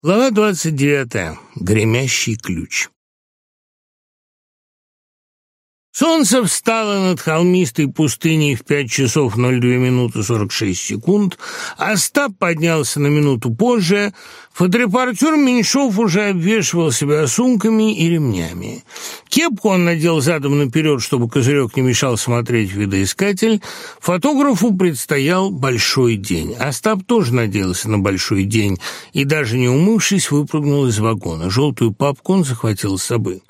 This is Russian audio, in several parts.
Глава 29. Гремящий ключ. Солнце встало над холмистой пустыней в 5 часов 02 минуты 46 секунд. А Остап поднялся на минуту позже. Фоторепортер Меньшов уже обвешивал себя сумками и ремнями. Кепку он надел задом наперед, чтобы козырек не мешал смотреть видоискатель. Фотографу предстоял большой день. Остап тоже надеялся на большой день и, даже не умывшись, выпрыгнул из вагона. Желтую папку он захватил с собой.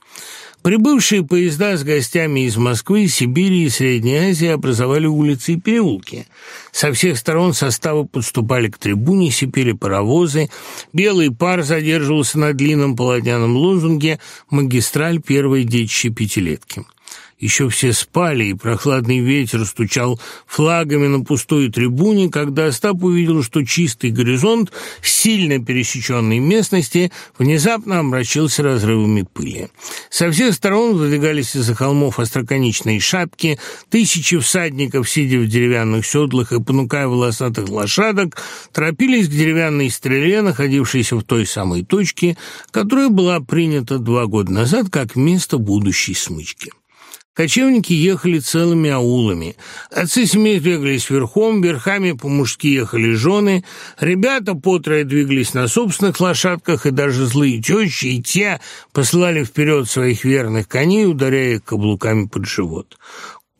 Прибывшие поезда с гостями из Москвы, Сибири и Средней Азии образовали улицы и переулки. Со всех сторон составы подступали к трибуне, сипели паровозы. Белый пар задерживался на длинном полотняном лозунге «Магистраль первой детищей пятилетки». Еще все спали, и прохладный ветер стучал флагами на пустой трибуне, когда Остап увидел, что чистый горизонт сильно пересеченный местности внезапно омрачился разрывами пыли. Со всех сторон выдвигались из-за холмов остроконечные шапки, тысячи всадников, сидя в деревянных седлах и понукая волосатых лошадок, торопились к деревянной стреле, находившейся в той самой точке, которая была принята два года назад как место будущей смычки. Кочевники ехали целыми аулами. Отцы семейства двигались верхом, верхами по-мужски ехали жены. Ребята потрое двигались на собственных лошадках, и даже злые тещи и те посылали вперед своих верных коней, ударяя их каблуками под живот.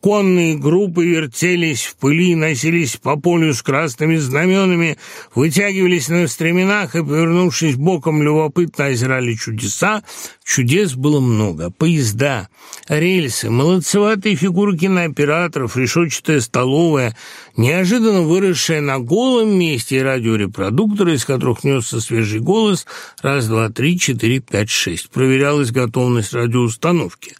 Конные группы вертелись в пыли, носились по полю с красными знаменами, вытягивались на стременах и, повернувшись боком, любопытно озирали чудеса. Чудес было много. Поезда, рельсы, молодцеватые фигурки на операторов, решетчатая столовая — Неожиданно выросшая на голом месте радиорепродуктора, из которых несся свежий голос, раз, два, три, четыре, пять, шесть. Проверялась готовность радиоустановки.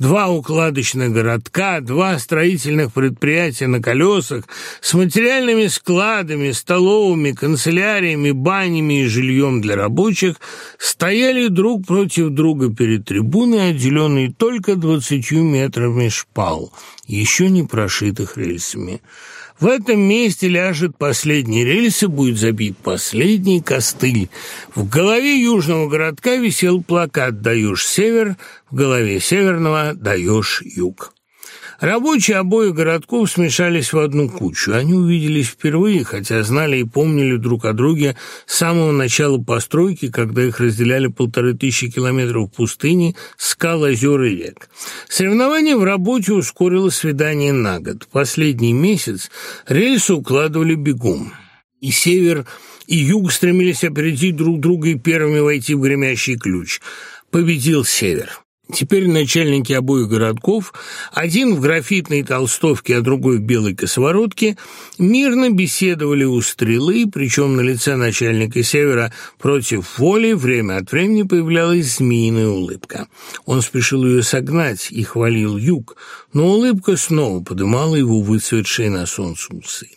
Два укладочных городка, два строительных предприятия на колесах с материальными складами, столовыми, канцеляриями, банями и жильем для рабочих стояли друг против друга перед трибуной, отделенной только двадцатью метрами шпал, еще не прошитых рельсами. В этом месте ляжет последний рельс и будет забит последний костыль. В голове южного городка висел плакат «Даешь север», в голове северного «Даешь юг». Рабочие обоих городков смешались в одну кучу. Они увиделись впервые, хотя знали и помнили друг о друге с самого начала постройки, когда их разделяли полторы тысячи километров пустыни, скал, озер и рек. Соревнование в работе ускорило свидание на год. Последний месяц рельсы укладывали бегом. И север, и юг стремились опередить друг друга и первыми войти в гремящий ключ. Победил север. Теперь начальники обоих городков, один в графитной толстовке, а другой в белой косоворотке, мирно беседовали у стрелы, причем на лице начальника севера против воли время от времени появлялась змеиная улыбка. Он спешил ее согнать и хвалил юг, но улыбка снова подымала его выцветшие на солнце усы.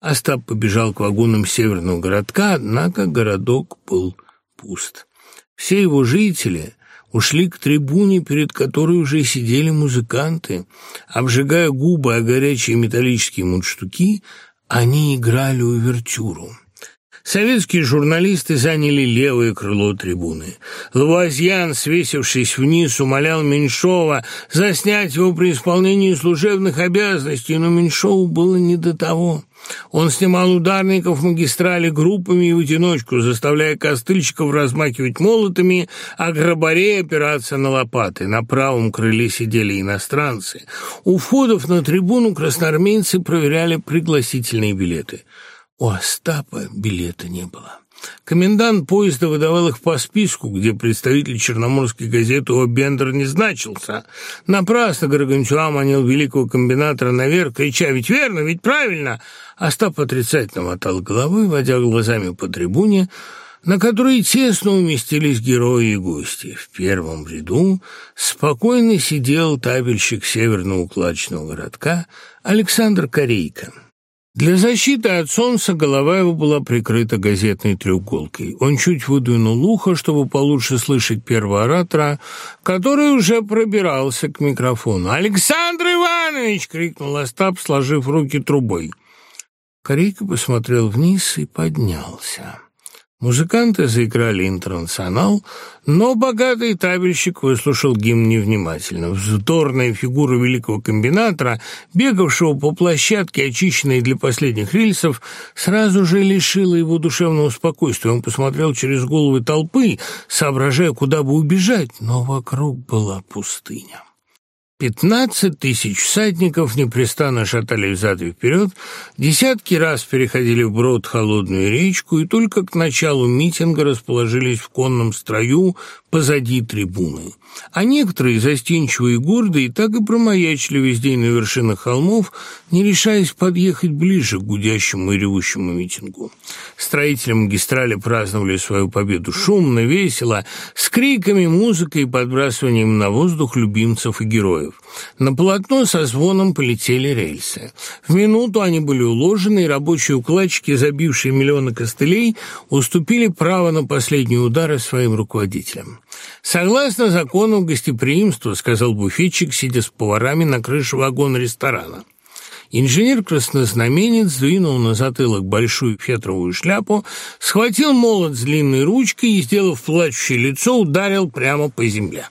Остап побежал к вагонам северного городка, однако городок был пуст. Все его жители – ушли к трибуне, перед которой уже сидели музыканты. Обжигая губы о горячие металлические мундштуки, они играли увертюру. Советские журналисты заняли левое крыло трибуны. Лавуазьян, свесившись вниз, умолял Меньшова заснять его при исполнении служебных обязанностей, но Меньшову было не до того. Он снимал ударников магистрали группами и в одиночку, заставляя костыльщиков размахивать молотами, а грабарей опираться на лопаты. На правом крыле сидели иностранцы. У входов на трибуну красноармейцы проверяли пригласительные билеты. У Остапа билета не было. Комендант поезда выдавал их по списку, где представитель черноморской газеты о не значился. Напрасно Горгончуа манил великого комбинатора наверх, крича «Ведь верно, ведь правильно!» Остап отрицательно мотал головой, водя глазами по трибуне, на которой тесно уместились герои и гости. В первом ряду спокойно сидел табельщик северно-укладочного городка Александр Корейко. Для защиты от солнца голова его была прикрыта газетной треуголкой. Он чуть выдвинул ухо, чтобы получше слышать первого оратора, который уже пробирался к микрофону. «Александр Иванович!» — крикнул Остап, сложив руки трубой. Корейка посмотрел вниз и поднялся. Музыканты заиграли интернационал, но богатый табельщик выслушал гимн невнимательно. Вздорная фигура великого комбинатора, бегавшего по площадке, очищенной для последних рельсов, сразу же лишила его душевного спокойствия. Он посмотрел через головы толпы, соображая, куда бы убежать, но вокруг была пустыня. 15 тысяч всадников непрестанно шатали взад и вперед, десятки раз переходили вброд холодную речку и только к началу митинга расположились в конном строю позади трибуны. А некоторые, застенчивые и гордые, так и промаячили весь день на вершинах холмов, не решаясь подъехать ближе к гудящему и ревущему митингу. Строители магистрали праздновали свою победу шумно, весело, с криками, музыкой и подбрасыванием на воздух любимцев и героев деревьев. На полотно со звоном полетели рельсы. В минуту они были уложены, и рабочие укладчики, забившие миллионы костылей, уступили право на последние удары своим руководителям. «Согласно закону гостеприимства», — сказал буфетчик, сидя с поварами на крыше вагона ресторана. Инженер-краснознаменец двинул на затылок большую фетровую шляпу, схватил молот с длинной ручкой и, сделав плачущее лицо, ударил прямо по земле.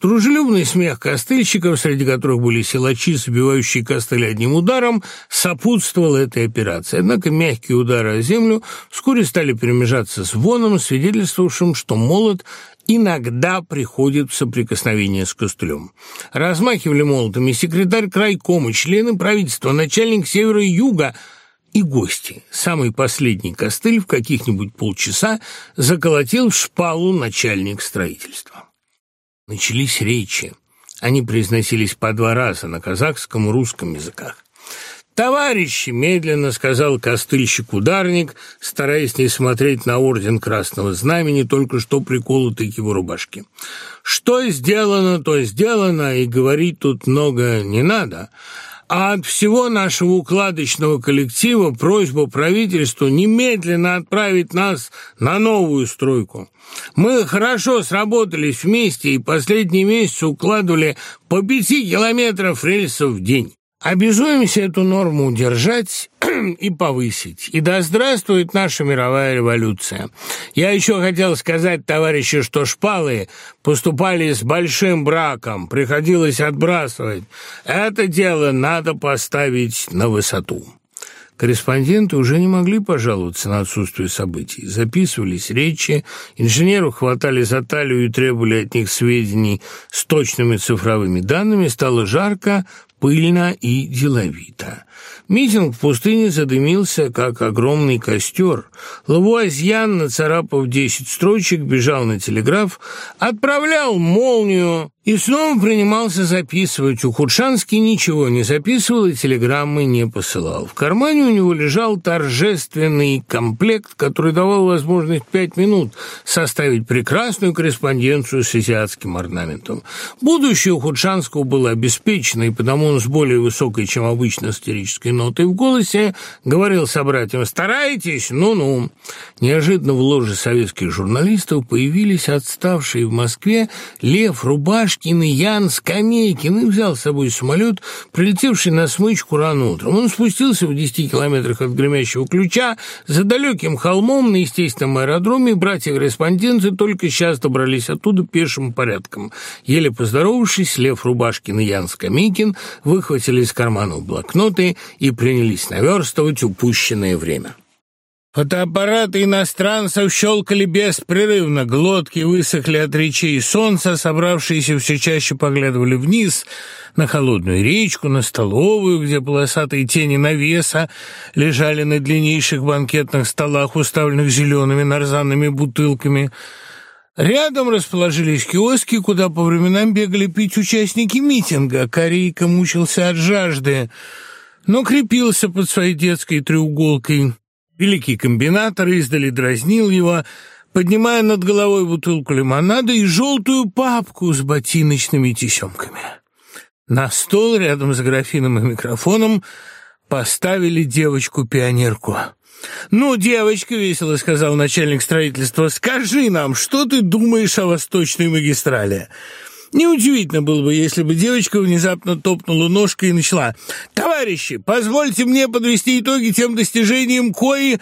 Дружелюбный смех костыльщиков, среди которых были силачи, собивающие костыль одним ударом, сопутствовал этой операции. Однако мягкие удары о землю вскоре стали перемежаться с воном, свидетельствовавшим, что молот иногда приходит в соприкосновение с костылем. Размахивали молотами секретарь крайкома, члены правительства, начальник севера и юга – и гости. Самый последний костыль в каких-нибудь полчаса заколотил в шпалу начальник строительства. Начались речи. Они произносились по два раза на казахском и русском языках. «Товарищи!» — медленно сказал костыльщик-ударник, стараясь не смотреть на орден Красного Знамени, только что приколотый к его рубашке. «Что сделано, то сделано, и говорить тут много не надо». А от всего нашего укладочного коллектива просьбу правительству немедленно отправить нас на новую стройку. Мы хорошо сработались вместе и последние месяцы укладывали по пяти километров рельсов в день. Обязуемся эту норму удержать и повысить. И да здравствует наша мировая революция. Я еще хотел сказать, товарищи, что шпалы поступали с большим браком, приходилось отбрасывать. Это дело надо поставить на высоту. Корреспонденты уже не могли пожаловаться на отсутствие событий. Записывались речи, инженеру хватали за талию и требовали от них сведений с точными цифровыми данными. Стало жарко, пыльно и деловито. Митинг в пустыне задымился, как огромный костер. Лавуазьян, нацарапав десять строчек, бежал на телеграф, отправлял молнию, и снова принимался записывать. У Худшанский ничего не записывал и телеграммы не посылал. В кармане у него лежал торжественный комплект, который давал возможность пять минут составить прекрасную корреспонденцию с азиатским орнаментом. Будущее у Худшанского было обеспечено, и потому он с более высокой, чем обычно, истерической нотой в голосе говорил собратьям «Старайтесь, ну-ну». Неожиданно в ложе советских журналистов появились отставшие в Москве Лев Рубаш Штимиянс скамейки. Он взял с собой самолет, прилетевший на смычку рано утром. Он спустился в десяти километрах от гремящего ключа, за далеким холмом на естественном аэродроме братья-корреспонденты только сейчас добрались оттуда пешим порядком. Еле поздоровавшись, Лев Рубашкин и Ян Скамейкин выхватили из кармана блокноты и принялись наверстывать упущенное время. Фотоаппараты иностранцев щелкали беспрерывно, глотки высохли от речей солнца, собравшиеся все чаще поглядывали вниз, на холодную речку, на столовую, где полосатые тени навеса лежали на длиннейших банкетных столах, уставленных зелеными нарзанными бутылками. Рядом расположились киоски, куда по временам бегали пить участники митинга. Корейка мучился от жажды, но крепился под своей детской треуголкой. Великий комбинатор издали дразнил его, поднимая над головой бутылку лимонада и желтую папку с ботиночными тесемками. На стол рядом с графином и микрофоном поставили девочку-пионерку. «Ну, девочка, — весело сказал начальник строительства, — скажи нам, что ты думаешь о восточной магистрали?» Неудивительно было бы, если бы девочка внезапно топнула ножкой и начала. «Товарищи, позвольте мне подвести итоги тем достижениям, кои...»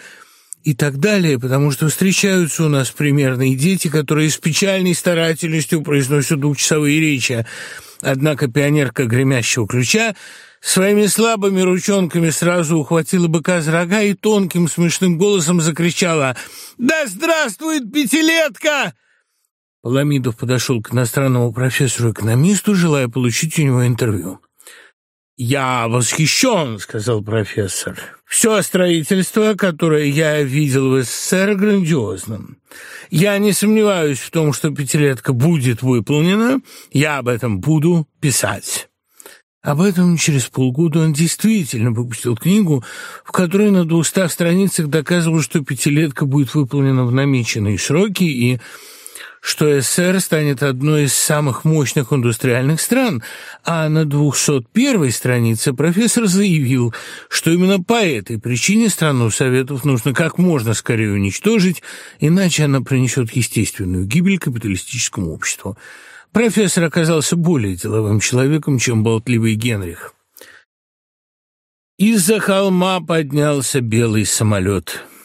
и так далее, потому что встречаются у нас примерные дети, которые с печальной старательностью произносят двухчасовые речи. Однако пионерка гремящего ключа своими слабыми ручонками сразу ухватила быка за рога и тонким смешным голосом закричала «Да здравствует пятилетка!» Ламидов подошел к иностранному профессору-экономисту, желая получить у него интервью. «Я восхищен», — сказал профессор. «Все строительство, которое я видел в СССР, грандиозным. Я не сомневаюсь в том, что пятилетка будет выполнена. Я об этом буду писать». Об этом через полгода он действительно выпустил книгу, в которой на двухстах страницах доказывал, что пятилетка будет выполнена в намеченные сроки и что СССР станет одной из самых мощных индустриальных стран, а на 201 странице профессор заявил, что именно по этой причине страну Советов нужно как можно скорее уничтожить, иначе она принесет естественную гибель капиталистическому обществу. Профессор оказался более деловым человеком, чем болтливый Генрих. Из-за холма поднялся белый самолет —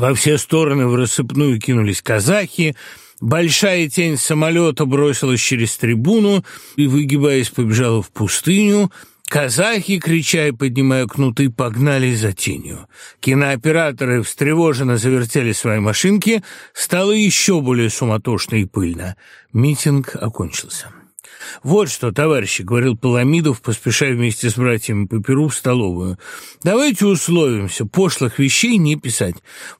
во все стороны в рассыпную кинулись казахи, большая тень самолета бросилась через трибуну и, выгибаясь, побежала в пустыню, Казахи, крича и поднимая кнуты, погнали за тенью. Кинооператоры встревоженно завертели свои машинки, стало еще более суматошно и пыльно. Митинг окончился. «Вот что, товарищи», — говорил Паламидов, поспешая вместе с братьями по перу в столовую, «давайте условимся, пошлых вещей не писать».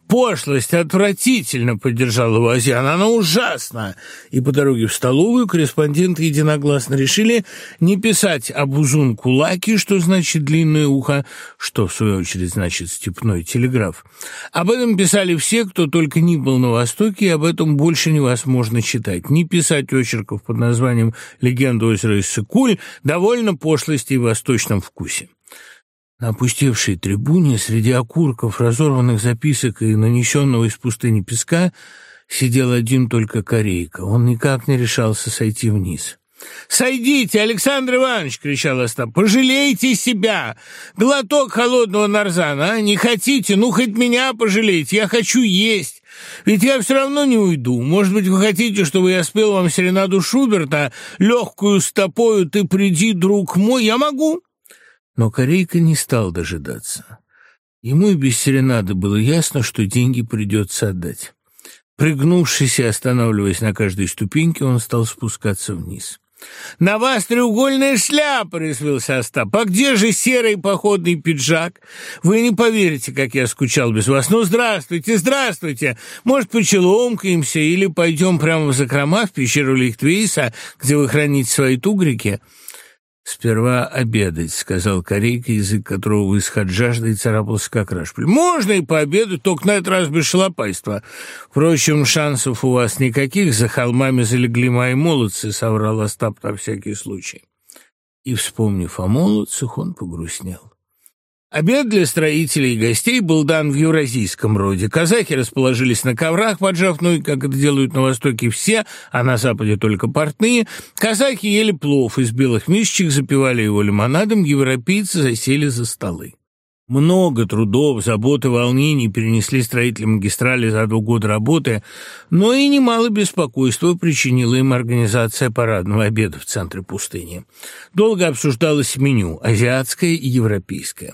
«Пошлость отвратительно», — поддержал его Азиан, — «она ужасна». И по дороге в столовую корреспонденты единогласно решили не писать об узун кулаки, что значит длинное ухо, что, в свою очередь, значит степной телеграф. Об этом писали все, кто только не был на Востоке, и об этом больше невозможно читать. Не писать очерков под названием «Ленинград» легенду озера Иссыкуль довольно пошлости и восточном вкусе. На опустевшей трибуне среди окурков, разорванных записок и нанесенного из пустыни песка сидел один только корейка. Он никак не решался сойти вниз. «Сойдите, Александр Иванович!» — кричал Остап. «Пожалейте себя! Глоток холодного нарзана, а? Не хотите? Ну, хоть меня пожалейте! Я хочу есть!» Ведь я все равно не уйду. Может быть, вы хотите, чтобы я спел вам серенаду Шуберта? Легкую стопою ты приди, друг мой, я могу. Но Корейка не стал дожидаться. Ему и без серенады было ясно, что деньги придется отдать. Пригнувшись и останавливаясь на каждой ступеньке, он стал спускаться вниз. На вас треугольная шляпа, резвился Остап. А где же серый походный пиджак? Вы не поверите, как я скучал без вас. Ну, здравствуйте, здравствуйте. Может, почеломкаемся или пойдем прямо в закрома в пещеру Лихтвейса, где вы храните свои тугрики? Сперва обедать, — сказал Корейка, язык которого высох от жажды и царапался как рашпиль. — Можно и пообедать, только на этот раз без шалопайства. Впрочем, шансов у вас никаких, за холмами залегли мои молодцы, — соврал Остап на всякий случай. И, вспомнив о молодцах, он погрустнел. Обед для строителей и гостей был дан в Евразийском роде. Казахи расположились на коврах, поджав, ну, и как это делают на Востоке все, а на Западе только портные. Казахи ели плов из белых мисочек, запивали его лимонадом, европейцы засели за столы. Много трудов, забот и волнений перенесли строители магистрали за два года работы, но и немало беспокойства причинила им организация парадного обеда в центре пустыни. Долго обсуждалось меню – азиатское и европейское.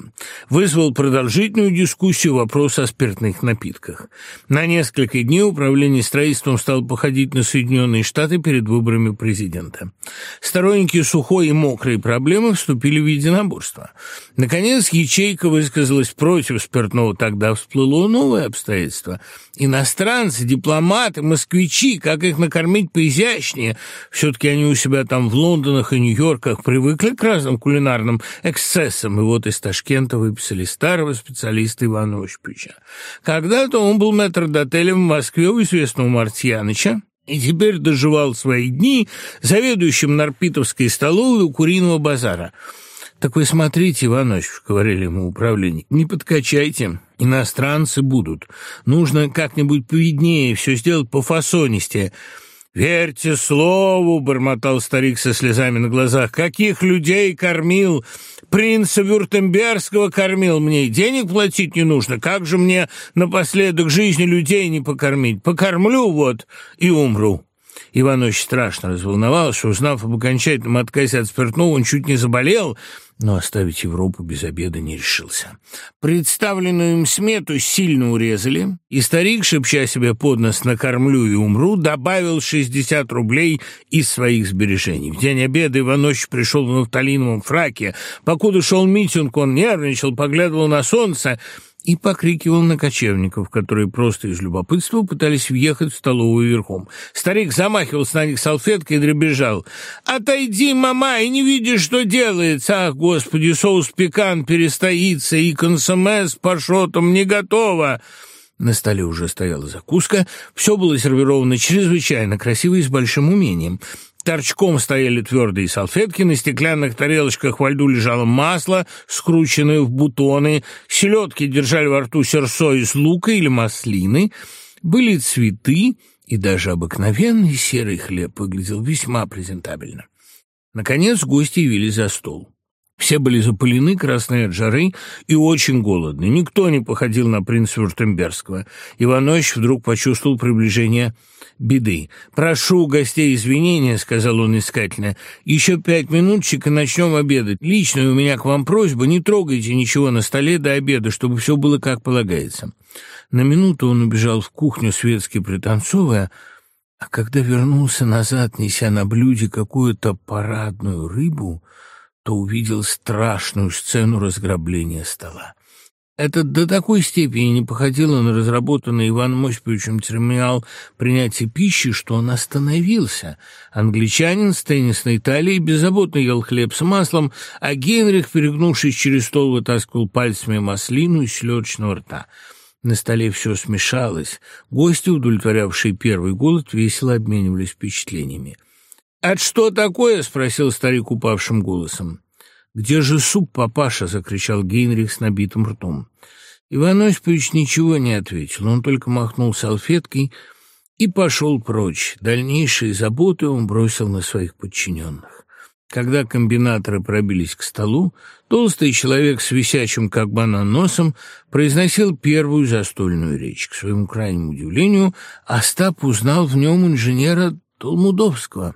Вызвал продолжительную дискуссию вопрос о спиртных напитках. На несколько дней управление строительством стало походить на Соединенные Штаты перед выборами президента. Сторонники сухой и мокрой проблемы вступили в единоборство. Наконец, ячейка высказалась против спиртного, тогда всплыло новое обстоятельство. Иностранцы, дипломаты, москвичи, как их накормить поизящнее. Все-таки они у себя там в Лондонах и Нью-Йорках привыкли к разным кулинарным эксцессам. И вот из Ташкента выписали старого специалиста Ивана Ощепича. Когда-то он был метрдотелем в Москве у известного Мартьяныча, и теперь доживал свои дни заведующим Нарпитовской столовой у Куриного базара – так вы смотрите, Иванович, — говорили ему управленник, — не подкачайте, иностранцы будут. Нужно как-нибудь поведнее все сделать по фасонисте. «Верьте слову!» — бормотал старик со слезами на глазах. «Каких людей кормил? Принца Вюртембергского кормил мне. Денег платить не нужно. Как же мне напоследок жизни людей не покормить? Покормлю вот и умру». Иванович страшно разволновался, узнав об окончательном отказе от спиртного, он чуть не заболел, но оставить Европу без обеда не решился. Представленную им смету сильно урезали, и старик, шепча себе под нос «накормлю и умру», добавил 60 рублей из своих сбережений. В день обеда Иванович пришел в нафталиновом фраке. Покуда шел митинг, он нервничал, поглядывал на солнце — и покрикивал на кочевников, которые просто из любопытства пытались въехать в столовую верхом. Старик замахивался на них салфеткой и дребезжал. «Отойди, мама, и не видишь, что делается! Ах, господи, соус пекан перестоится, и консоме с пашотом не готово!» На столе уже стояла закуска, все было сервировано чрезвычайно красиво и с большим умением торчком стояли твердые салфетки, на стеклянных тарелочках во льду лежало масло, скрученное в бутоны, селедки держали во рту серсо из лука или маслины, были цветы, и даже обыкновенный серый хлеб выглядел весьма презентабельно. Наконец гости явились за стол. Все были запылены красной от жары и очень голодны. Никто не походил на принца Вюртемберского. Иванович вдруг почувствовал приближение беды. «Прошу гостей извинения», — сказал он искательно. «Еще пять минутчик и начнем обедать. Лично у меня к вам просьба, не трогайте ничего на столе до обеда, чтобы все было как полагается». На минуту он убежал в кухню, светски пританцовывая, а когда вернулся назад, неся на блюде какую-то парадную рыбу, то увидел страшную сцену разграбления стола. Это до такой степени не походило на разработанный Иваном Осиповичем терминал принятия пищи, что он остановился. Англичанин с теннисной талией беззаботно ел хлеб с маслом, а Генрих, перегнувшись через стол, вытаскивал пальцами маслину из селедочного рта. На столе все смешалось. Гости, удовлетворявшие первый голод, весело обменивались впечатлениями. «От что такое?» — спросил старик упавшим голосом где же суп папаша закричал генрих с набитым ртом. Иван павлович ничего не ответил. Он только махнул салфеткой и пошел прочь. Дальнейшие заботы он бросил на своих подчиненных. Когда комбинаторы пробились к столу, толстый человек с висячим как банан носом произносил первую застольную речь. К своему крайнему удивлению, Остап узнал в нем инженера Толмудовского.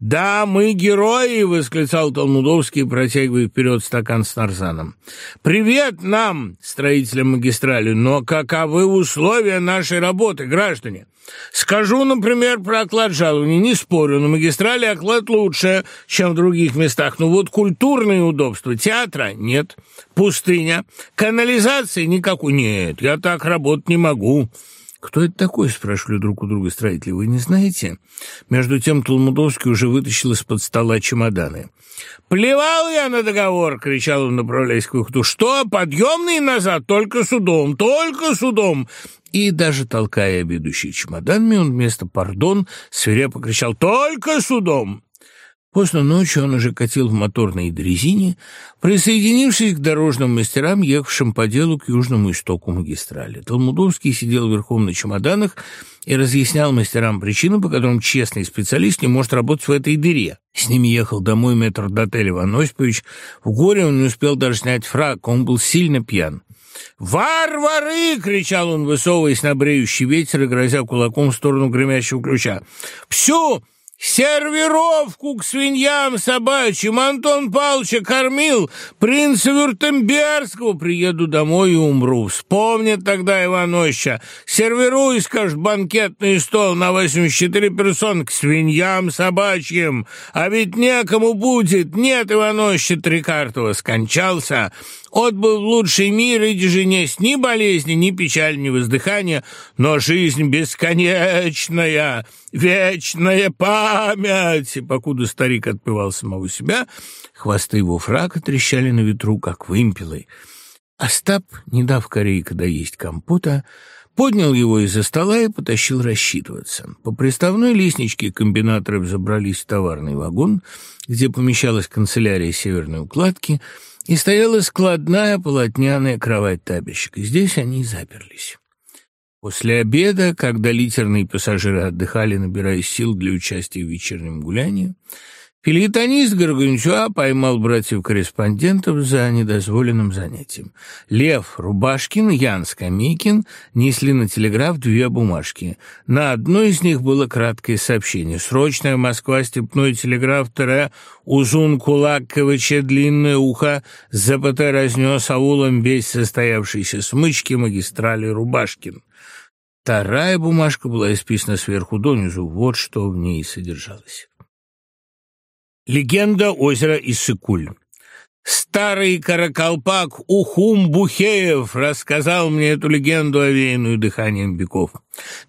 Да, мы герои, восклицал Толмудовский, протягивая вперед стакан с нарзаном. Привет нам, строителям магистрали, но каковы условия нашей работы, граждане? Скажу, например, про оклад жалований. Не спорю, на магистрали оклад лучше, чем в других местах. Но вот культурные удобства. Театра нет, пустыня, канализации никакой нет. Я так работать не могу. Кто это такой?» — спрашивали друг у друга строители. «Вы не знаете?» Между тем Толмудовский уже вытащил из-под стола чемоданы. «Плевал я на договор!» — кричал он, направляясь к выходу. «Что? Подъемный назад? Только судом! Только судом!» И даже толкая ведущий чемоданами, он вместо «пардон» свирепо кричал «Только судом!» Поздно ночью он уже катил в моторной дрезине, присоединившись к дорожным мастерам, ехавшим по делу к южному истоку магистрали. Толмудовский сидел верхом на чемоданах и разъяснял мастерам причину, по которым честный специалист не может работать в этой дыре. С ними ехал домой метр дотель Иван Осипович. В горе он не успел даже снять фраг, он был сильно пьян. «Варвары!» — кричал он, высовываясь на бреющий ветер и грозя кулаком в сторону гремящего ключа. «Всю Сервировку к свиньям собачьим Антон Павловича кормил. Принц Вюртемберского приеду домой и умру. Вспомнит тогда Ивановича. Сервируй, скажет, банкетный стол на 84 персон к свиньям собачьим. А ведь некому будет. Нет Ивановича Трикартова. Скончался. Он был лучший мир, и же ни болезни, ни печаль, ни воздыхания, но жизнь бесконечная, вечная память!» И покуда старик отпевал самого себя, хвосты его фрака трещали на ветру, как вымпелы. Остап, не дав корейка доесть компота, поднял его из-за стола и потащил рассчитываться. По приставной лестничке комбинаторы взобрались в товарный вагон, где помещалась канцелярия северной укладки — и стояла складная полотняная кровать табельщика. Здесь они и заперлись. После обеда, когда литерные пассажиры отдыхали, набирая сил для участия в вечернем гулянии, Филитонист Горгунчуа поймал братьев-корреспондентов за недозволенным занятием. Лев, Рубашкин, Ян Скамейкин несли на телеграф две бумажки. На одной из них было краткое сообщение. «Срочная Москва, степной телеграф ТР, Узун Кулак, КВЧ, Длинное ухо, ЗПТ разнес аулом весь состоявшийся смычки магистрали Рубашкин». Вторая бумажка была исписана сверху донизу. Вот что в ней содержалось. Легенда озера Иссыкуль. Старый каракалпак Ухум Бухеев рассказал мне эту легенду, о овеянную дыханием беков.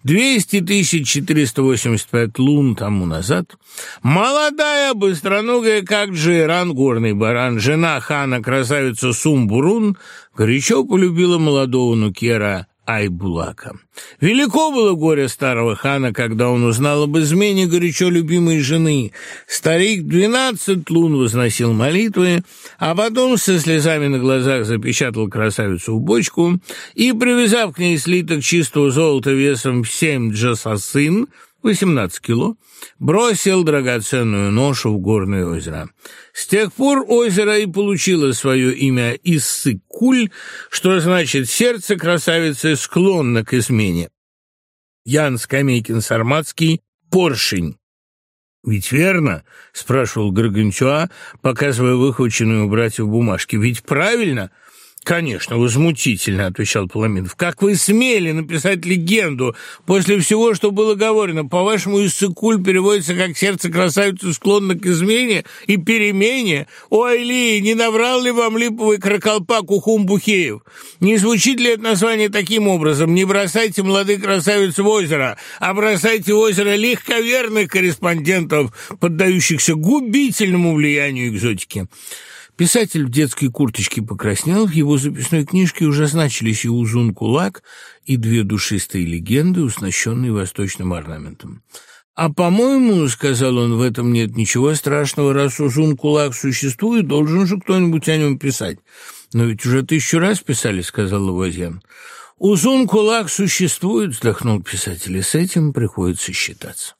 200 485 лун тому назад молодая, быстроногая, как Джейран, горный баран, жена хана, красавица Сумбурун, горячо полюбила молодого Нукера ай Велико было горе старого хана, когда он узнал об измене горячо любимой жены. Старик двенадцать лун возносил молитвы, а потом со слезами на глазах запечатал красавицу в бочку и, привязав к ней слиток чистого золота весом в семь джасасын, 18 кило, бросил драгоценную ношу в горные озера. С тех пор озеро и получило свое имя Иссыкуль, что значит «сердце красавицы склонно к измене». Ян Скамейкин-Сарматский «Поршень». «Ведь верно?» — спрашивал Горгончуа, показывая выхваченную у братьев бумажки. «Ведь правильно?» Конечно, возмутительно, отвечал Пламинов. Как вы смели написать легенду после всего, что было говорено? По-вашему, Иссыкуль переводится как сердце красавицы склонно к измене и перемене? Ой, Ли, не наврал ли вам липовый кроколпак Ухум Бухеев? Не звучит ли это название таким образом? Не бросайте молодых красавиц в озеро, а бросайте в озеро легковерных корреспондентов, поддающихся губительному влиянию экзотики. Писатель в детской курточке покраснел, в его записной книжке уже значились и узун кулак, и две душистые легенды, уснащенные восточным орнаментом. «А, по-моему, — сказал он, — в этом нет ничего страшного, раз узун кулак существует, должен же кто-нибудь о нем писать». «Но ведь уже тысячу раз писали», — сказал Лавазьян. «Узун кулак существует», — вздохнул писатель, — «и с этим приходится считаться».